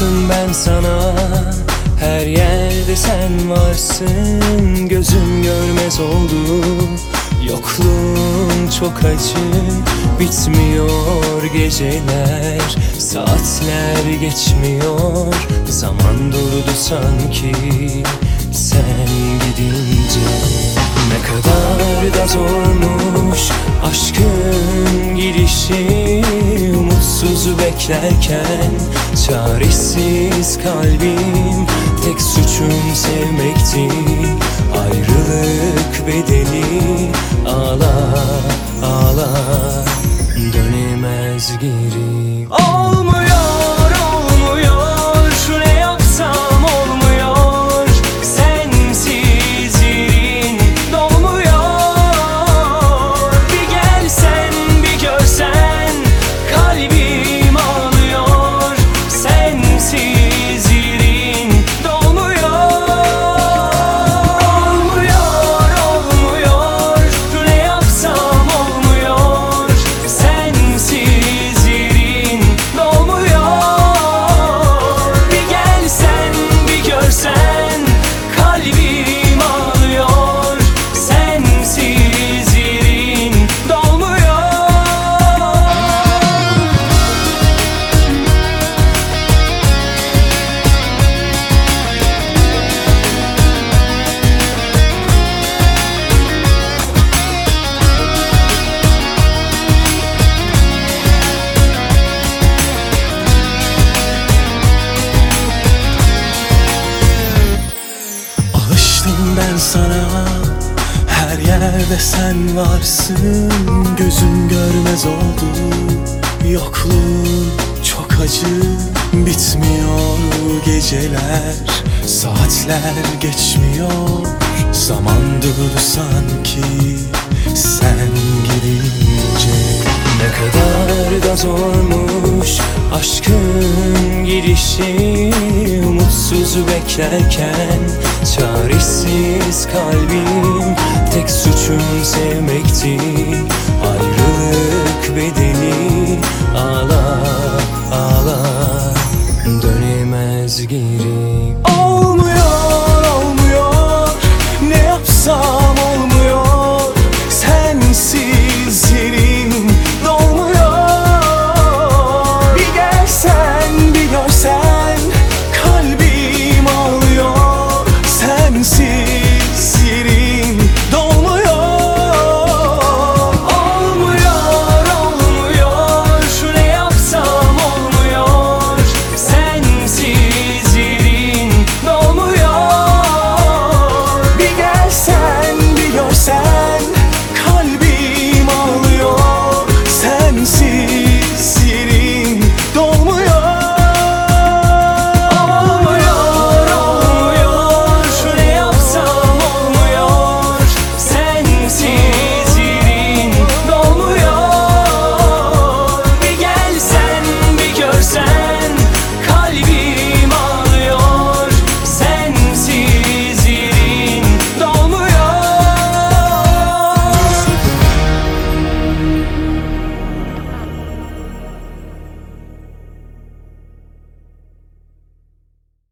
Aşığımsın ben sana. Her yerde sen varsın. Gözüm görmez oldu. Yokluğun çok acı. Bitmiyor geceler. Saatler geçmiyor. Zaman durdu sanki. Sen gidince Ne kadar da zormuş Aşkın. Beklerken çaresiz kalbim Tek suçum sevmekti. Ayrılık bedeli Ağla ağla dönemez geri. Olmuyor ben sana. Her yerde sen varsın Gözüm görmez oldu. Yokluğun çok acı Bitmiyor geceler Saatler geçmiyor. Zaman durdu sanki Sen gidince. Ne kadar da zormuş aşkın girişi sözü beklerken Çaresiz kalbim Tek suçum sevmekti. Ayrılık bedeli Ağlar